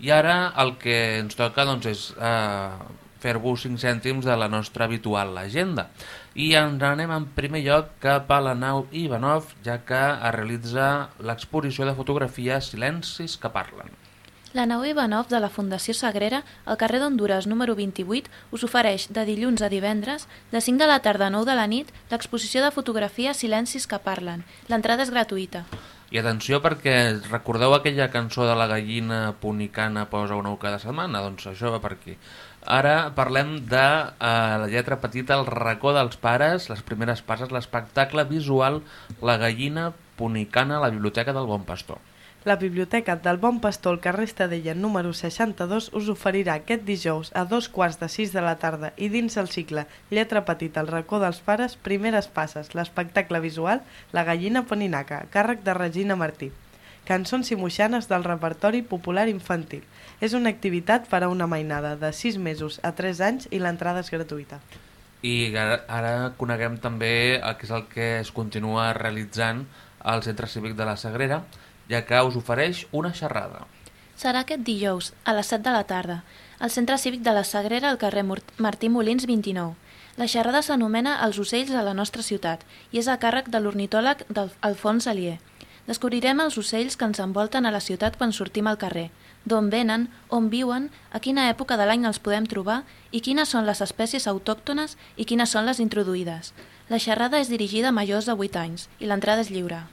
I ara el que ens toca doncs, és eh, fer-vos 5 cèntims de la nostra habitual agenda. I ens anem en primer lloc cap a la nau Ivanov, ja que es realitza l'exposició de fotografia Silencis que parlen. La nau Ivanov de la Fundació Sagrera, al carrer d'Honduras número 28, us ofereix de dilluns a divendres, de 5 de la tarda a 9 de la nit, l'exposició de fotografia Silencis que parlen. L'entrada és gratuïta. I atenció perquè recordeu aquella cançó de la gallina punicana posa una ou cada setmana? Doncs això va per aquí. Ara parlem de eh, la lletra petita, el racó dels pares, les primeres passes, l'espectacle visual La gallina punicana a la Biblioteca del Bon Pastor. La Biblioteca del Bon Pastor al carrer Estadella número 62 us oferirà aquest dijous a dos quarts de sis de la tarda i dins el cicle Lletra Petita, el racó dels pares, primeres passes, l'espectacle visual La gallina poninaca, càrrec de Regina Martí. Cançons i moixanes del repertori popular infantil. És una activitat per a una mainada de 6 mesos a 3 anys i l'entrada és gratuïta. I ara, ara coneguem també el que és el que es continua realitzant al Centre Cívic de la Sagrera, ja que us ofereix una xerrada. Serà aquest dijous, a les 7 de la tarda, al Centre Cívic de la Sagrera, al carrer Martí Molins 29. La xerrada s'anomena Els ocells a la nostra ciutat i és a càrrec de l'ornitòleg Alfons Alier. Descobrirem els ocells que ens envolten a la ciutat quan sortim al carrer, d'on venen, on viuen, a quina època de l'any els podem trobar i quines són les espècies autòctones i quines són les introduïdes. La xerrada és dirigida a majors de 8 anys i l'entrada és lliure.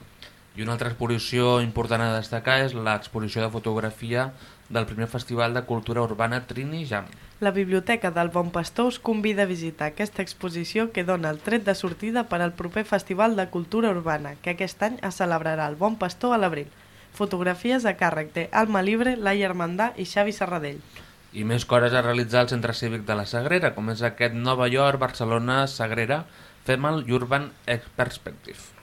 I una altra exposició important a destacar és l'exposició de fotografia del primer Festival de Cultura Urbana Trini Jam. La Biblioteca del Bon Pastor us convida a visitar aquesta exposició que dona el tret de sortida per al proper Festival de Cultura Urbana, que aquest any es celebrarà al Bon Pastor a l'abril. Fotografies a càrrec de Alma Libre, Laia Armandà i Xavi Serradell. I més coses a realitzar al Centre Cívic de la Sagrera, com és aquest Nova York, Barcelona, Sagrera, Femal Urban Perspective.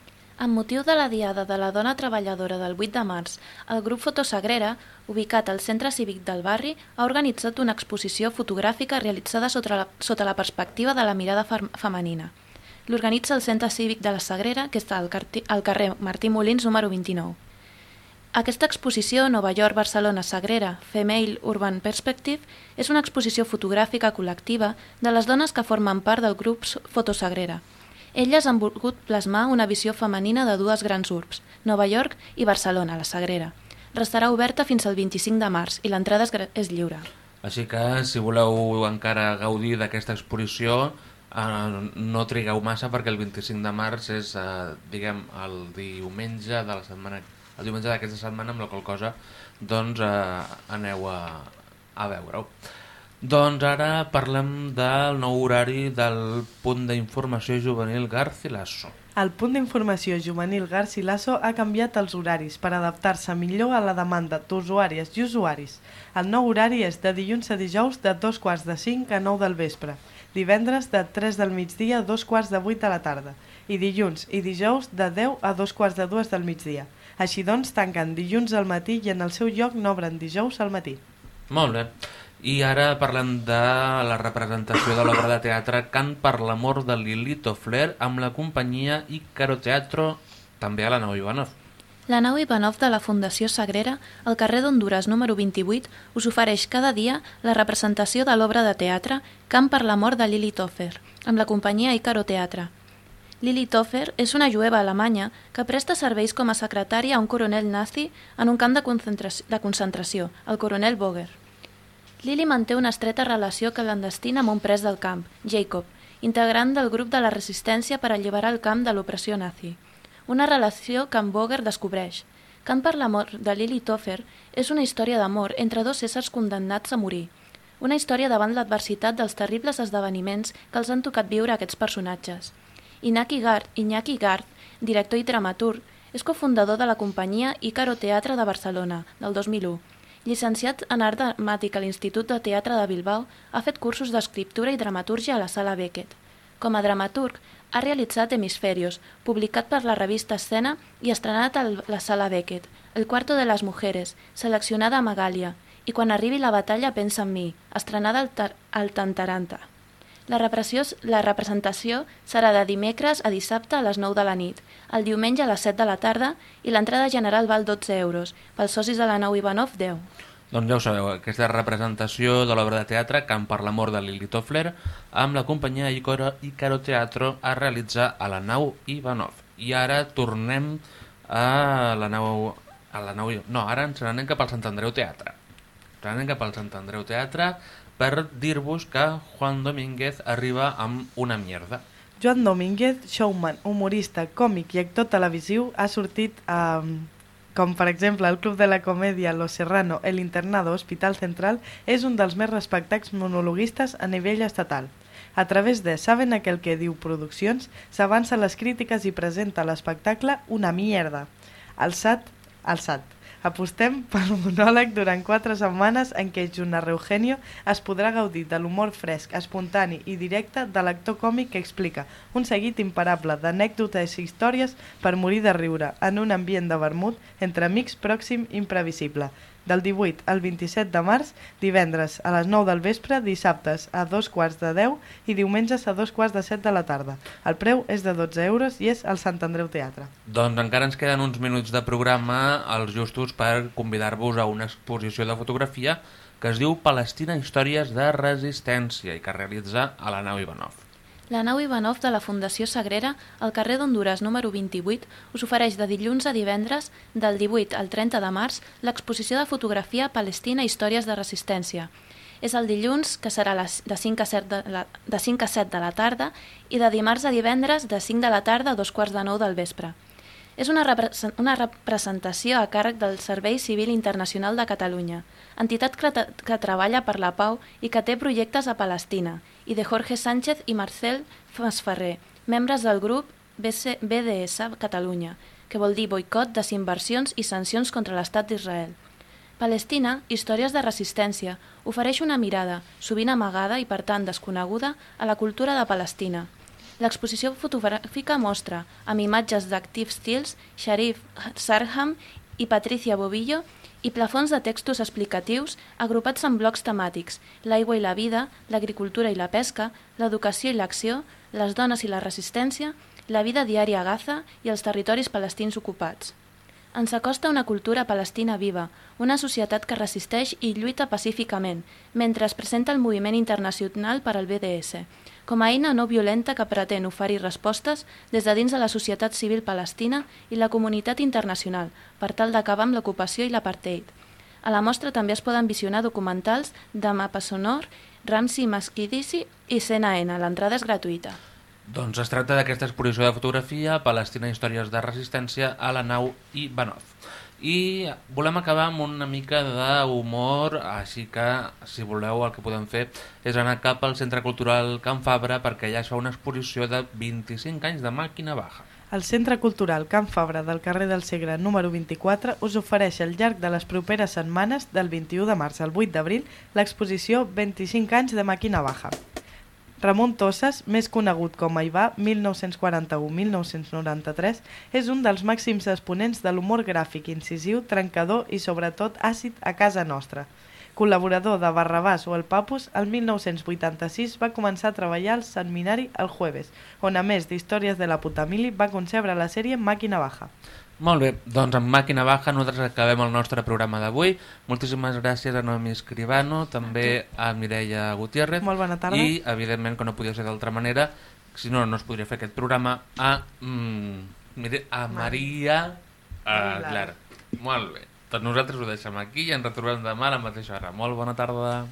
Amb motiu de la Diada de la Dona Treballadora del 8 de març, el grup Fotosagrera, ubicat al Centre Cívic del barri, ha organitzat una exposició fotogràfica realitzada sota la, sota la perspectiva de la mirada fem- femenina. L'organitza el Centre Cívic de la Sagrera, que està al, al carrer Martí Molins número 29. Aquesta exposició Nova York, Barcelona, Sagrera, Female Urban Perspective, és una exposició fotogràfica col·lectiva de les dones que formen part del grup Fotosagrera. Elles han volgut plasmar una visió femenina de dues grans urbs, Nova York i Barcelona, la Sagrera. Restarà oberta fins al 25 de març i l'entrada és, lliure. Així que, si voleu encara gaudir d'aquesta exposició, eh, no trigueu massa perquè el 25 de març és, eh, diguem, el diumenge de la setmana el diumenge d'aquesta setmana, amb la qual cosa doncs eh, aneu a, a veure-ho. Doncs ara parlem del nou horari del punt d'informació juvenil Garcilaso. El punt d'informació juvenil Garcilaso ha canviat els horaris per adaptar-se millor a la demanda d'usuàries i usuaris. El nou horari és de dilluns a dijous de dos quarts de cinc a 9 del vespre, divendres de 3 del migdia a dos quarts de 8 de la tarda i dilluns i dijous de 10 a dos quarts de dues del migdia. Així doncs, tanquen dilluns al matí i en el seu lloc n'obren dijous al matí. Molt bé. I ara parlem de la representació de l'obra de teatre Cant per l'amor de Lilito Flair amb la companyia Icaro Teatro, també a la Nau Ivanov. La nau Ivanov de la Fundació Sagrera, al carrer d'Honduras número 28, us ofereix cada dia la representació de l'obra de teatre Camp per l'amor de Lili Toffer, amb la companyia Icaro Teatre. Lili Toffer és una jueva alemanya que presta serveis com a secretària a un coronel nazi en un camp de concentració, de concentració el coronel Boger. Lili manté una estreta relació clandestina amb un pres del camp, Jacob, integrant del grup de la resistència per alliberar el camp de l'opressió nazi. Una relació que en Boger descobreix. Cant per l'amor de Lili Toffer és una història d'amor entre dos éssers condemnats a morir. Una història davant l'adversitat dels terribles esdeveniments que els han tocat viure aquests personatges. Iñaki Garth, Iñaki Garth director i dramaturg, és cofundador de la companyia Ícaro Teatre de Barcelona, del 2001. Llicenciat en art dramàtic a l'Institut de Teatre de Bilbao, ha fet cursos d'escriptura i dramatúrgia a la Sala Beckett. Com a dramaturg, ha realitzat Hemisferios, publicat per la revista Escena i estrenat a la Sala Beckett, El cuarto de las mujeres, seleccionada a Magàlia, i quan arribi la batalla pensa en mi, estrenada al, tar al Tantaranta. La, repressió, la representació serà de dimecres a dissabte a les 9 de la nit, el diumenge a les 7 de la tarda i l'entrada general val 12 euros, pels socis de la nau Ivanov 10. Doncs ja ho sabeu, aquesta representació de l'obra de teatre Camp per l'amor de Lili Toffler amb la companyia Icaro, Teatro a realitzar a la nau Ivanov. I ara tornem a la nau... A la nau no, ara ens n'anem cap al Sant Andreu Teatre. Ens n'anem cap al Sant Andreu Teatre per dir-vos que Juan Domínguez arriba amb una mierda. Joan Domínguez, showman, humorista, còmic i actor televisiu, ha sortit a... com per exemple el Club de la Comèdia, Lo Serrano, El Internado, Hospital Central, és un dels més respectats monologuistes a nivell estatal. A través de Saben aquel que diu Produccions, s'avança les crítiques i presenta l'espectacle Una mierda. El SAT. Apostem pel monòleg durant quatre setmanes en què junt a Eugenio es podrà gaudir de l'humor fresc, espontani i directe de l'actor còmic que explica un seguit imparable d'anècdotes i històries per morir de riure en un ambient de vermut entre amics pròxim i imprevisible. Del 18 al 27 de març, divendres a les 9 del vespre, dissabtes a dos quarts de 10 i diumenges a dos quarts de 7 de la tarda. El preu és de 12 euros i és al Sant Andreu Teatre. Doncs encara ens queden uns minuts de programa els justos per convidar-vos a una exposició de fotografia que es diu Palestina Històries de Resistència i que es realitza a la nau Ivanov. La nau Ivanov de la Fundació Sagrera, al carrer d'Honduras número 28, us ofereix de dilluns a divendres, del 18 al 30 de març, l'exposició de fotografia Palestina Històries de Resistència. És el dilluns, que serà de 5 a 7 de, la, de 5 a 7 de la tarda, i de dimarts a divendres de 5 de la tarda a dos quarts de 9 del vespre. És una, repre una representació a càrrec del Servei Civil Internacional de Catalunya, entitat que, que treballa per la pau i que té projectes a Palestina, i de Jorge Sánchez i Marcel Masferrer, membres del grup BC BDS Catalunya, que vol dir boicot, desinversions i sancions contra l'estat d'Israel. Palestina, Històries de Resistència, ofereix una mirada, sovint amagada i per tant desconeguda, a la cultura de Palestina. L'exposició fotogràfica mostra, amb imatges d'Active Stills, Sharif Sarham i Patricia Bobillo, i plafons de textos explicatius agrupats en blocs temàtics, l'aigua i la vida, l'agricultura i la pesca, l'educació i l'acció, les dones i la resistència, la vida diària a Gaza i els territoris palestins ocupats. Ens acosta una cultura palestina viva, una societat que resisteix i lluita pacíficament, mentre es presenta el moviment internacional per al BDS, com a eina no violenta que pretén oferir respostes des de dins de la societat civil palestina i la comunitat internacional per tal d'acabar amb l'ocupació i l'apartheid. A la mostra també es poden visionar documentals de Mapa Sonor, Ramsi Maskidisi i CNN. L'entrada és gratuïta. Doncs es tracta d'aquesta exposició de fotografia Palestina Històries de Resistència a la nau Ivanov. I volem acabar amb una mica d'humor, així que, si voleu, el que podem fer és anar cap al Centre Cultural Can Fabra perquè ja es fa una exposició de 25 anys de màquina baja. El Centre Cultural Can Fabra del carrer del Segre número 24 us ofereix al llarg de les properes setmanes, del 21 de març al 8 d'abril, l'exposició 25 anys de màquina baja. Ramon Tosses, més conegut com a Ivà 1941-1993, és un dels màxims exponents de l'humor gràfic incisiu, trencador i sobretot àcid a casa nostra. Col·laborador de Barrabàs o el Papus, el 1986 va començar a treballar al seminari El Jueves, on a més d'Històries de la puta mili va concebre la sèrie Màquina Baja. Molt bé, doncs amb Màquina Baja nosaltres acabem el nostre programa d'avui. Moltíssimes gràcies a Noemi Escribano, també a Mireia Gutiérrez. Molt bona tarda. I, evidentment, que no podia ser d'altra manera, si no, no es podria fer aquest programa, a, mm, a Maria Aguilar. Molt bé. Doncs nosaltres ho deixem aquí i ens retrobem demà a la mateixa hora. Molt bona tarda.